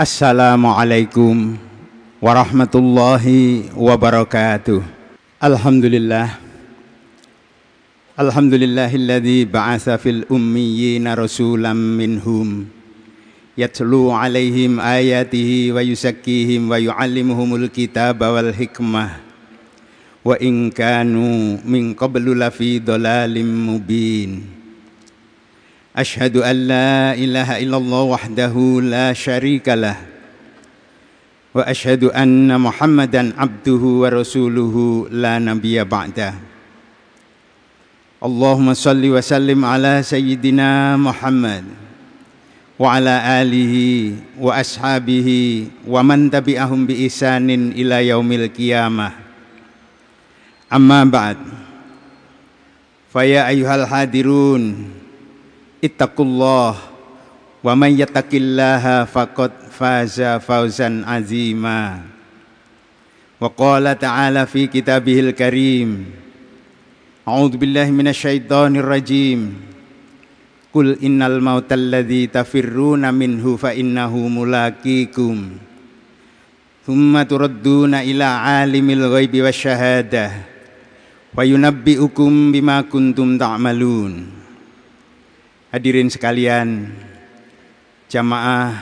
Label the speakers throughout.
Speaker 1: Assalamualaikum warahmatullahi wabarakatuh. Alhamdulillah. Alhamdulillahilladzi ba'atsa fil ummiyina rasulam minhum yatlu alaihim ayatihi wa yusakkihim wa yuallimuhumul kitaba wal hikmah wa in kanu min qablu lafi dhalalim mubin Ashhadu an la ilaha illallah wahdahu la syarika lah. Wa ashhadu anna muhammadan abduhu wa rasuluhu la nabiyya ba'dah Allahumma salli wa sallim ala sayyidina Muhammad wa ala alihi wa ashabihi wa man tabi'ahum bi isanin ila yaumil ittaqullah wa man yattaqillaha faqad faza fawzan azima. Wa qala ta'ala fi kitabihil karim A'udzu billahi minasyaitonir rajim. Qul innal mautal ladzi tafirruna minhu fa innahu mulaqikum. Thumma turadduna ila alimil ghaibi wasyahadah wa yunabbi'ukum bima kuntum ta'malun Hadirin sekalian jamaah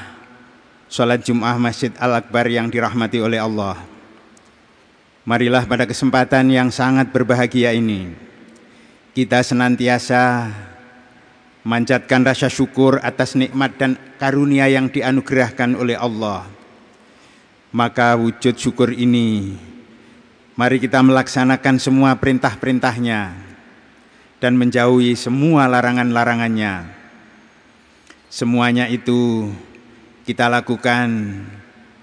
Speaker 1: salat Jumat Masjid Al-Akbar yang dirahmati oleh Allah. Marilah pada kesempatan yang sangat berbahagia ini kita senantiasa manjatkan rasa syukur atas nikmat dan karunia yang dianugerahkan oleh Allah. Maka wujud syukur ini Mari kita melaksanakan semua perintah-perintahnya dan menjauhi semua larangan-larangannya. Semuanya itu kita lakukan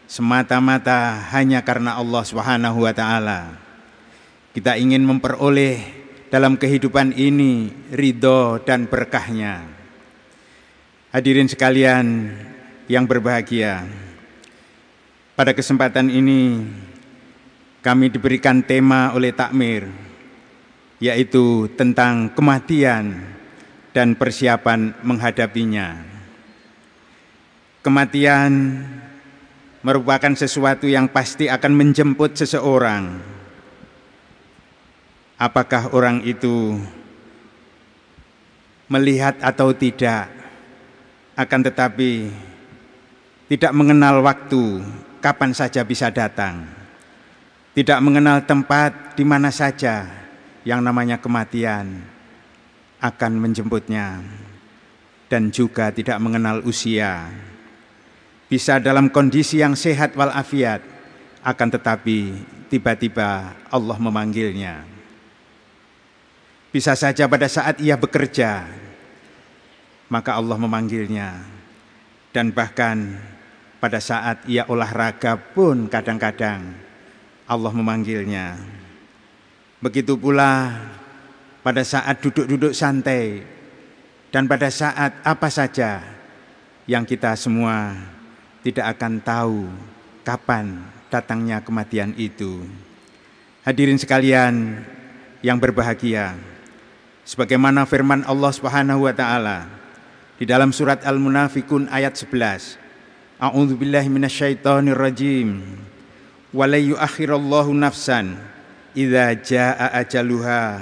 Speaker 1: semata-mata hanya karena Allah Subhanahu wa taala. Kita ingin memperoleh dalam kehidupan ini ridho dan berkahnya. Hadirin sekalian yang berbahagia. Pada kesempatan ini kami diberikan tema oleh takmir yaitu tentang kematian dan persiapan menghadapinya. Kematian merupakan sesuatu yang pasti akan menjemput seseorang. Apakah orang itu melihat atau tidak, akan tetapi tidak mengenal waktu kapan saja bisa datang tidak mengenal tempat di mana saja yang namanya kematian akan menjemputnya dan juga tidak mengenal usia. Bisa dalam kondisi yang sehat walafiat akan tetapi tiba-tiba Allah memanggilnya. Bisa saja pada saat ia bekerja maka Allah memanggilnya dan bahkan pada saat ia olahraga pun kadang-kadang Allah memanggilnya. Begitu pula pada saat duduk-duduk santai dan pada saat apa saja yang kita semua tidak akan tahu kapan datangnya kematian itu. Hadirin sekalian yang berbahagia, sebagaimana firman Allah Subhanahu wa taala di dalam surat Al-Munafikun ayat 11. A'udzu billahi minasyaitonir rajim wala yuakhirallahu nafsan idza jaa ajaluha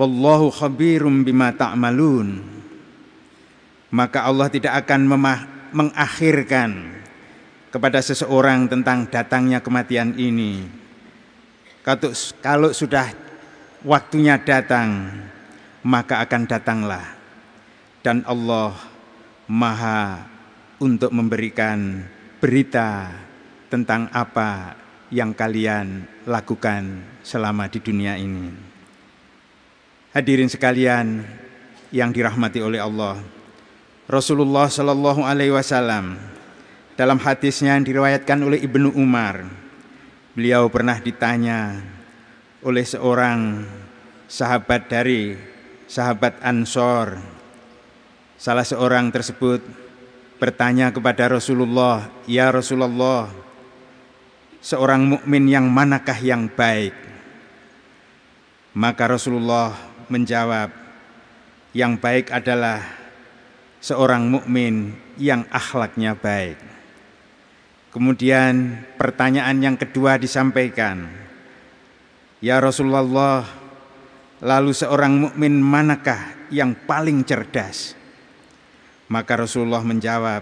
Speaker 1: wallahu khabirum bima ta'malun. Maka Allah tidak akan mengakhirkan kepada seseorang tentang datangnya kematian ini. Kalau sudah waktunya datang maka akan datanglah. Dan Allah maha untuk memberikan berita tentang apa yang kalian lakukan selama di dunia ini. Hadirin sekalian yang dirahmati oleh Allah. Rasulullah Shallallahu alaihi wasallam dalam hadisnya yang diriwayatkan oleh Ibnu Umar, beliau pernah ditanya oleh seorang sahabat dari sahabat Ansor. Salah seorang tersebut bertanya kepada Rasulullah, "Ya Rasulullah, seorang mukmin yang manakah yang baik? Maka Rasulullah menjawab, yang baik adalah seorang mukmin yang akhlaknya baik. Kemudian pertanyaan yang kedua disampaikan. Ya Rasulullah, lalu seorang mukmin manakah yang paling cerdas? Maka Rasulullah menjawab,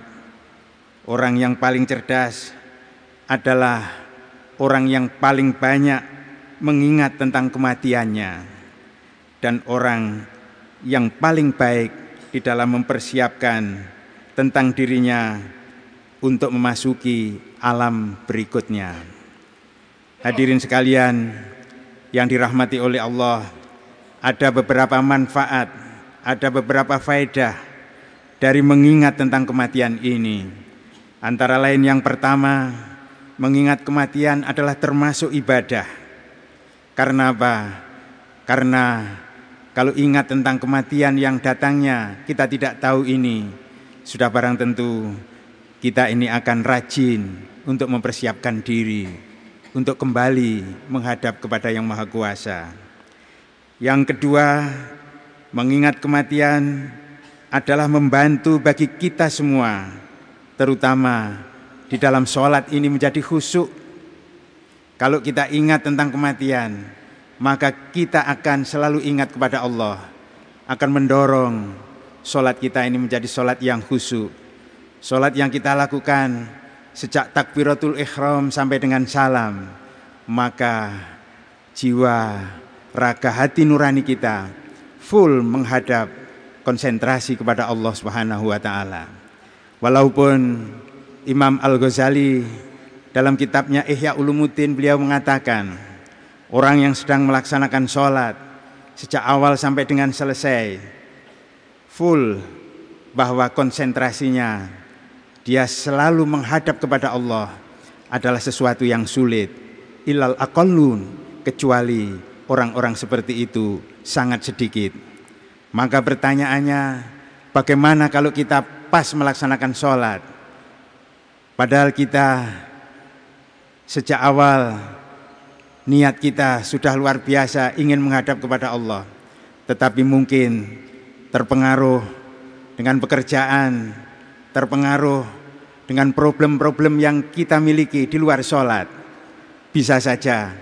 Speaker 1: orang yang paling cerdas adalah orang yang paling banyak mengingat tentang kematiannya dan orang yang paling baik di dalam mempersiapkan tentang dirinya untuk memasuki alam berikutnya. Hadirin sekalian yang dirahmati oleh Allah, ada beberapa manfaat, ada beberapa faedah dari mengingat tentang kematian ini. Antara lain yang pertama, mengingat kematian adalah termasuk ibadah. Karena apa? Karena kalau ingat tentang kematian yang datangnya kita tidak tahu ini, sudah barang tentu kita ini akan rajin untuk mempersiapkan diri untuk kembali menghadap kepada Yang Maha Kuasa. Yang kedua, mengingat kematian adalah membantu bagi kita semua, terutama di dalam sholat ini menjadi khusyuk. Kalau kita ingat tentang kematian, maka kita akan selalu ingat kepada Allah, akan mendorong sholat kita ini menjadi sholat yang khusyuk. Sholat yang kita lakukan sejak takbiratul ikhram sampai dengan salam, maka jiwa, raga, hati nurani kita full menghadap konsentrasi kepada Allah Subhanahu wa taala. Walaupun Imam Al-Ghazali dalam kitabnya Ihya Ulumuddin beliau mengatakan orang yang sedang melaksanakan sholat sejak awal sampai dengan selesai full bahwa konsentrasinya dia selalu menghadap kepada Allah adalah sesuatu yang sulit. Ilal aqallun kecuali orang-orang seperti itu sangat sedikit. Maka pertanyaannya bagaimana kalau kita pas melaksanakan sholat Padahal kita sejak awal niat kita sudah luar biasa ingin menghadap kepada Allah. Tetapi mungkin terpengaruh dengan pekerjaan, terpengaruh dengan problem-problem yang kita miliki di luar sholat. Bisa saja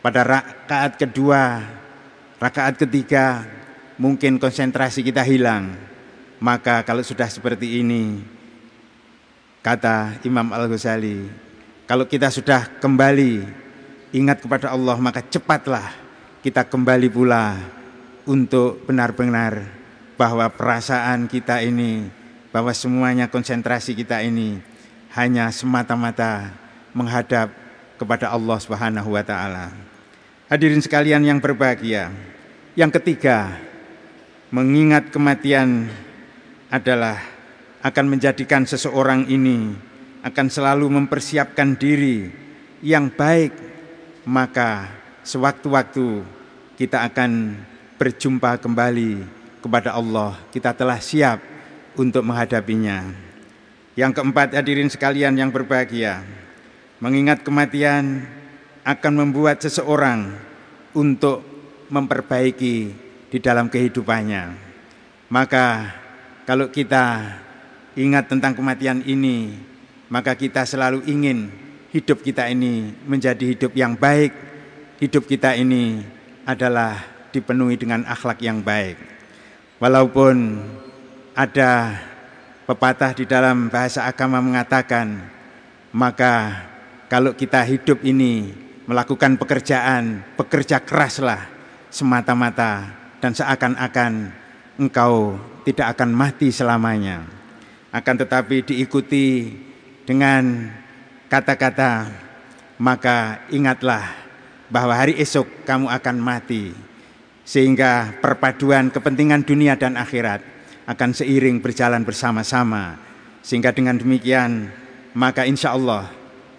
Speaker 1: pada rakaat kedua, rakaat ketiga mungkin konsentrasi kita hilang. Maka kalau sudah seperti ini, Kata Imam Al-Ghazali, kalau kita sudah kembali ingat kepada Allah maka cepatlah kita kembali pula untuk benar-benar bahwa perasaan kita ini, bahwa semuanya konsentrasi kita ini hanya semata-mata menghadap kepada Allah Subhanahu wa taala. Hadirin sekalian yang berbahagia. Yang ketiga, mengingat kematian adalah akan menjadikan seseorang ini akan selalu mempersiapkan diri yang baik, maka sewaktu-waktu kita akan berjumpa kembali kepada Allah. Kita telah siap untuk menghadapinya. Yang keempat, hadirin sekalian yang berbahagia, mengingat kematian akan membuat seseorang untuk memperbaiki di dalam kehidupannya. Maka kalau kita ingat tentang kematian ini, maka kita selalu ingin hidup kita ini menjadi hidup yang baik. Hidup kita ini adalah dipenuhi dengan akhlak yang baik. Walaupun ada pepatah di dalam bahasa agama mengatakan, maka kalau kita hidup ini melakukan pekerjaan, bekerja keraslah semata-mata dan seakan-akan engkau tidak akan mati selamanya akan tetapi diikuti dengan kata-kata maka ingatlah bahwa hari esok kamu akan mati sehingga perpaduan kepentingan dunia dan akhirat akan seiring berjalan bersama-sama sehingga dengan demikian maka insya Allah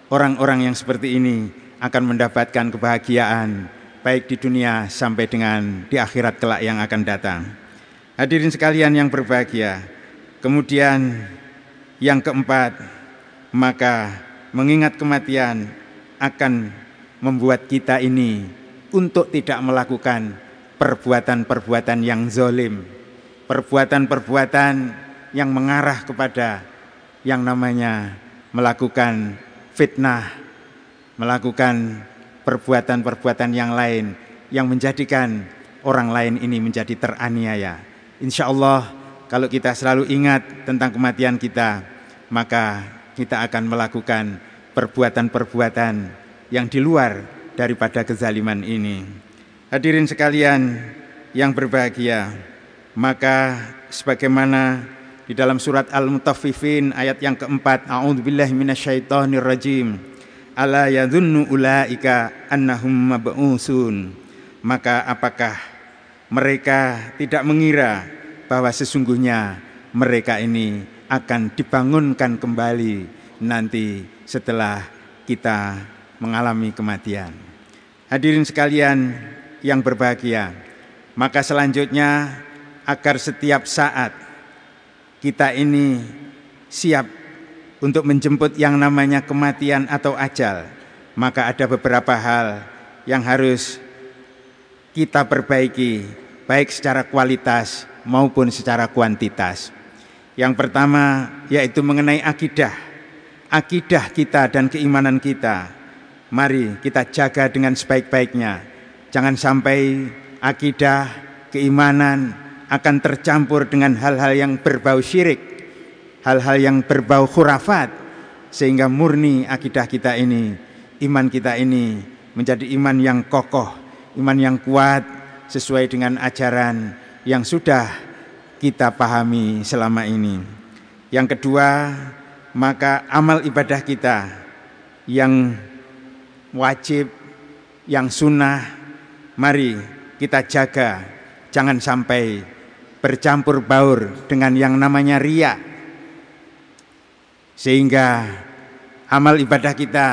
Speaker 1: orang-orang yang seperti ini akan mendapatkan kebahagiaan baik di dunia sampai dengan di akhirat kelak yang akan datang. Hadirin sekalian yang berbahagia, Kemudian yang keempat, maka mengingat kematian akan membuat kita ini untuk tidak melakukan perbuatan-perbuatan yang zolim, perbuatan-perbuatan yang mengarah kepada yang namanya melakukan fitnah, melakukan perbuatan-perbuatan yang lain yang menjadikan orang lain ini menjadi teraniaya. Insya Allah kalau kita selalu ingat tentang kematian kita, maka kita akan melakukan perbuatan-perbuatan yang di luar daripada kezaliman ini. Hadirin sekalian yang berbahagia, maka sebagaimana di dalam surat Al-Mutaffifin ayat yang keempat, A'udzubillahi minasyaitonirrajim. Ala yadhunnu ulaika annahum mab'usun. Maka apakah mereka tidak mengira bahwa sesungguhnya mereka ini akan dibangunkan kembali nanti setelah kita mengalami kematian. Hadirin sekalian yang berbahagia, maka selanjutnya agar setiap saat kita ini siap untuk menjemput yang namanya kematian atau ajal, maka ada beberapa hal yang harus kita perbaiki, baik secara kualitas maupun secara kuantitas. Yang pertama yaitu mengenai akidah. Akidah kita dan keimanan kita. Mari kita jaga dengan sebaik-baiknya. Jangan sampai akidah, keimanan akan tercampur dengan hal-hal yang berbau syirik, hal-hal yang berbau khurafat sehingga murni akidah kita ini, iman kita ini menjadi iman yang kokoh, iman yang kuat sesuai dengan ajaran yang sudah kita pahami selama ini. Yang kedua, maka amal ibadah kita yang wajib, yang sunnah, mari kita jaga, jangan sampai bercampur baur dengan yang namanya ria. Sehingga amal ibadah kita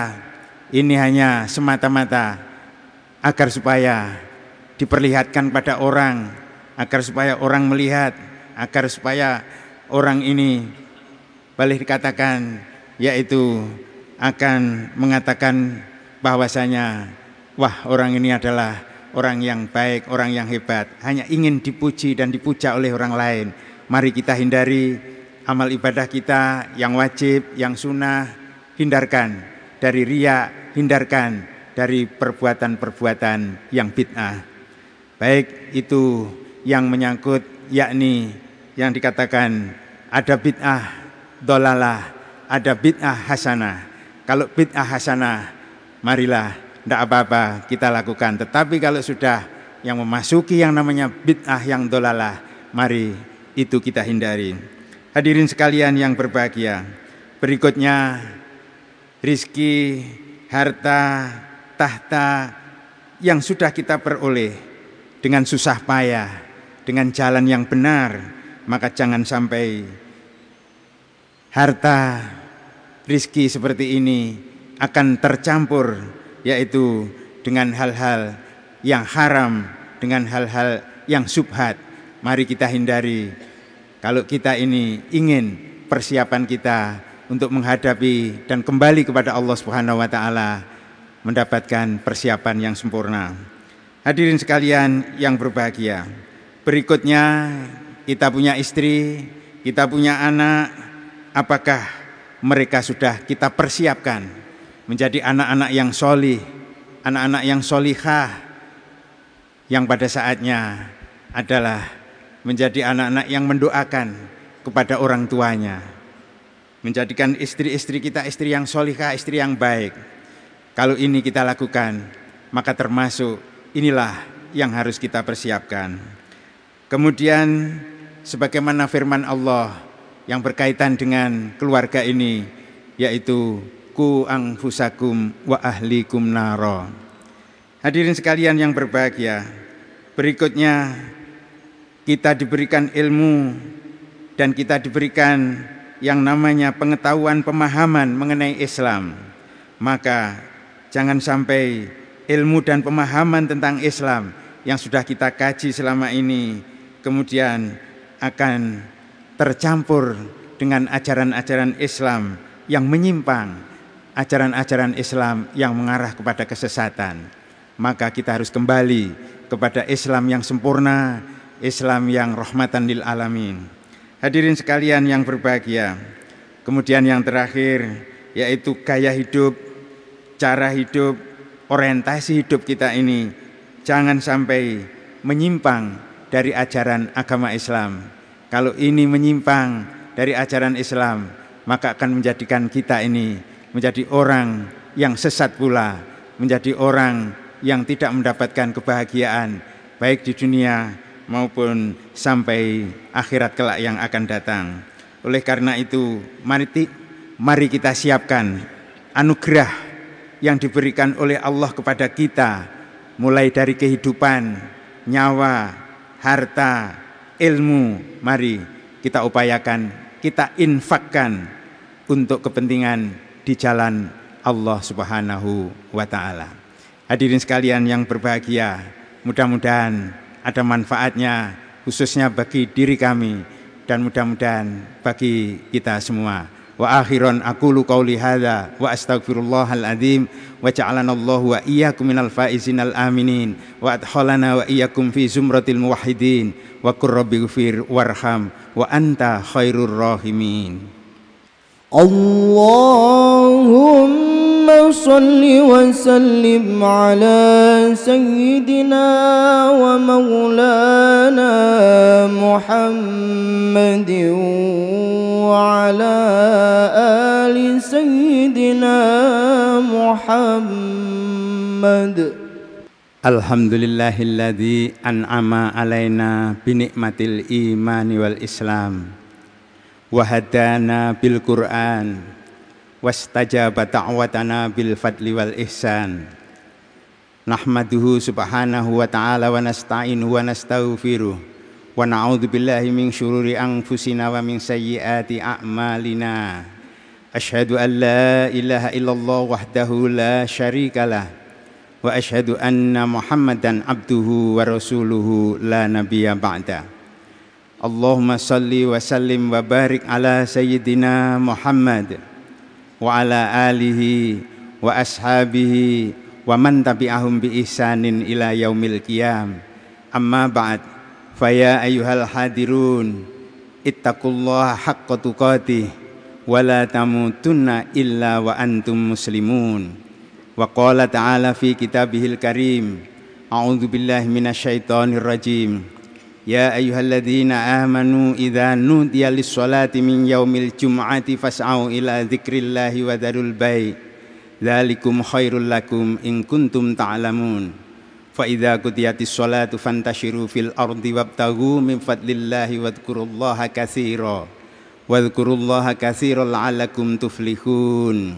Speaker 1: ini hanya semata-mata agar supaya diperlihatkan pada orang agar supaya orang melihat, agar supaya orang ini boleh dikatakan yaitu akan mengatakan bahwasanya wah orang ini adalah orang yang baik, orang yang hebat, hanya ingin dipuji dan dipuja oleh orang lain. Mari kita hindari amal ibadah kita yang wajib, yang sunnah, hindarkan dari ria, hindarkan dari perbuatan-perbuatan yang bid'ah. Baik itu yang menyangkut yakni yang dikatakan ada bid'ah dolalah, ada bid'ah hasanah. Kalau bid'ah hasanah, marilah tidak apa-apa kita lakukan. Tetapi kalau sudah yang memasuki yang namanya bid'ah yang dolalah, mari itu kita hindari. Hadirin sekalian yang berbahagia, berikutnya rizki, harta, tahta yang sudah kita peroleh dengan susah payah, dengan jalan yang benar, maka jangan sampai harta rizki seperti ini akan tercampur yaitu dengan hal-hal yang haram, dengan hal-hal yang subhat. Mari kita hindari kalau kita ini ingin persiapan kita untuk menghadapi dan kembali kepada Allah Subhanahu wa taala mendapatkan persiapan yang sempurna. Hadirin sekalian yang berbahagia. Berikutnya kita punya istri, kita punya anak, apakah mereka sudah kita persiapkan menjadi anak-anak yang solih, anak-anak yang solihah, yang pada saatnya adalah menjadi anak-anak yang mendoakan kepada orang tuanya, menjadikan istri-istri kita istri yang solihah, istri yang baik. Kalau ini kita lakukan, maka termasuk inilah yang harus kita persiapkan. Kemudian sebagaimana firman Allah yang berkaitan dengan keluarga ini yaitu ku angfusakum wa ahlikum naro. Hadirin sekalian yang berbahagia, berikutnya kita diberikan ilmu dan kita diberikan yang namanya pengetahuan pemahaman mengenai Islam. Maka jangan sampai ilmu dan pemahaman tentang Islam yang sudah kita kaji selama ini kemudian akan tercampur dengan ajaran-ajaran Islam yang menyimpang, ajaran-ajaran Islam yang mengarah kepada kesesatan. Maka kita harus kembali kepada Islam yang sempurna, Islam yang rahmatan lil alamin. Hadirin sekalian yang berbahagia. Kemudian yang terakhir yaitu gaya hidup, cara hidup, orientasi hidup kita ini jangan sampai menyimpang dari ajaran agama Islam. Kalau ini menyimpang dari ajaran Islam, maka akan menjadikan kita ini menjadi orang yang sesat pula, menjadi orang yang tidak mendapatkan kebahagiaan baik di dunia maupun sampai akhirat kelak yang akan datang. Oleh karena itu, mari mari kita siapkan anugerah yang diberikan oleh Allah kepada kita mulai dari kehidupan, nyawa, harta, ilmu. Mari kita upayakan, kita infakkan untuk kepentingan di jalan Allah Subhanahu wa taala. Hadirin sekalian yang berbahagia, mudah-mudahan ada manfaatnya khususnya bagi diri kami dan mudah-mudahan bagi kita semua. وآخرا أقول قولي هذا وأستغفر الله العظيم وجعلنا الله وإياكم من الفائزين الآمنين وأدخلنا وإياكم في زمرة الموحدين وقل رب اغفر وارحم وأنت خير الراحمين.
Speaker 2: اللهم صل وسلم على سيدنا ومولانا محمد وعلى آل سيدنا محمد
Speaker 1: الحمد لله الذي أنعم علينا بنعمة الإيمان والإسلام wahadana bil Qur'an wastajaba ta'watana bil fadli wal ihsan nahmaduhu subhanahu wa ta'ala wa nasta'inuhu wa nastaghfiruh wa na'udzu billahi min syururi anfusina wa min sayyiati a'malina. Asyhadu an la ilaha illallah wahdahu la syarikalah wa asyhadu anna muhammadan abduhu wa rasuluhu la nabiyya ba'da. Allahumma salli wa sallim wa barik ala sayyidina Muhammad wa Faya ayuhal hadirun ittaqullaha haqqa tuqatih wa la tamutunna illa wa antum muslimun. Wa qala ta'ala fi kitabihil karim a'udhu billahi minasyaitonir rajim. Ya ayyuhalladzina amanu idza nudiya lis-salati min yaumil jum'ati fas'au ila dzikrillahi wa darul bai. Dzalikum khairul lakum in kuntum ta'lamun. Ta Fa idza qutiyatis sholatu fantashiru fil ardi wabtaghu min fadlillahi wadhkurullaha katsira. Wadhkurullaha katsiran la'allakum tuflihun.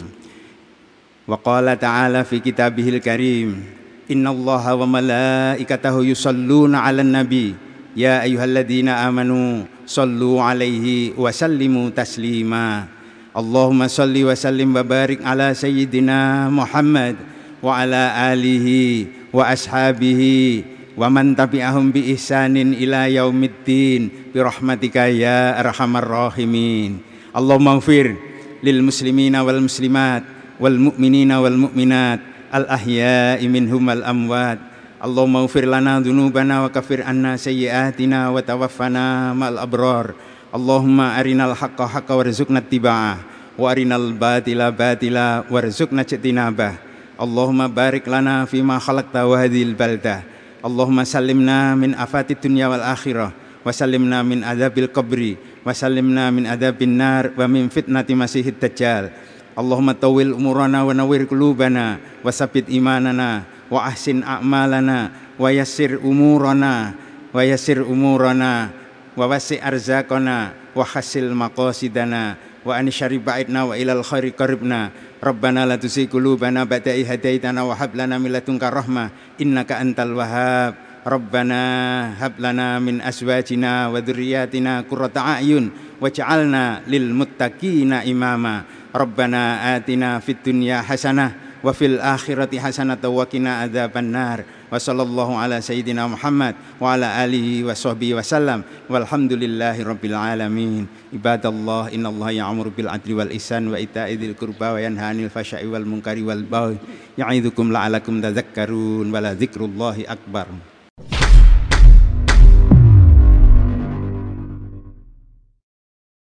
Speaker 1: Wa qala ta'ala fi kitabihil karim, "Innallaha wa malaikatahu yusalluna 'alan nabi." Ya ayyuhalladzina amanu sallu alaihi wa sallimu taslima. Allahumma salli wa sallim wa barik ala sayyidina Muhammad wa ala alihi wa ashabihi wa man tabi'ahum bi ihsanin ila yaumiddin bi rahmatika ya arhamar rahimin. Allahumma ighfir lil muslimina wal muslimat wal mu'minina wal mu'minat al ahya'i minhum al amwat. Allahumma ighfir lana dhunubana wa kafir anna sayyi'atina wa tawaffana ma'al abrar. Allahumma arinal haqqa haqqa warzuqna tiba'ah wa arinal batila batila warzuqna ijtinabah. Allahumma barik lana fimah khalaqta wa hadhil baldah. Allahumma salimna min afati dunya wal akhirah. Wasalimna min adabil kubri, wasalimna min adzabin nar. Wa min fitnati masihid dajjal. Allahumma tawil umurana wa nawwir qulubana. Wa sabbit imanana. Wa ahsin a'malana. Wa umurana. Wa umurana. Wa wasi arzakana wa hasil wa an syarri ba'idna wa ilal khairi qaribna. Rabbana la tuzigh qulubana ba'da idh hadaitana wa hab lana min ladunka rahmah innaka antal wahhab. Rabbana hab lana min azwajina wa dhurriyyatina qurrata a'yun waj'alna lil muttaqina imama. Rabbana atina fid dunya hasanah wa fil akhirati hasanatan wa qina adzabannar wa sallallahu ala sayyidina Muhammad wa ala alihi wa sahbihi wasallam walhamdulillahi rabbil alamin. Ibadallah innallaha ya'muru bil adli wal ihsan wa ita'i dzil qurba wa yanha 'anil fahsya'i wal munkari wal baghi. Ya'idukum la'alakum tadhakkarun wa la dzikrullahi akbar